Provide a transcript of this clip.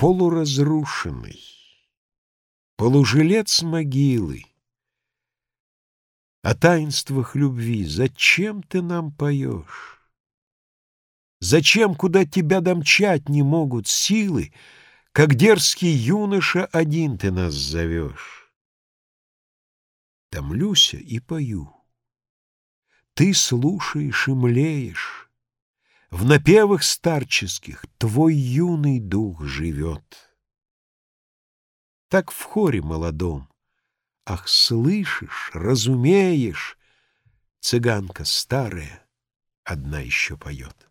полуразрушенный, полужилец могилы. О таинствах любви зачем ты нам поешь? Зачем, куда тебя домчать не могут силы, Как дерзкий юноша один ты нас зовешь? Томлюся и пою. Ты слушаешь и млеешь, в напевах старческих твой юный дух живет. Так в хоре молодом, ах, слышишь, разумеешь, Цыганка старая одна еще поет.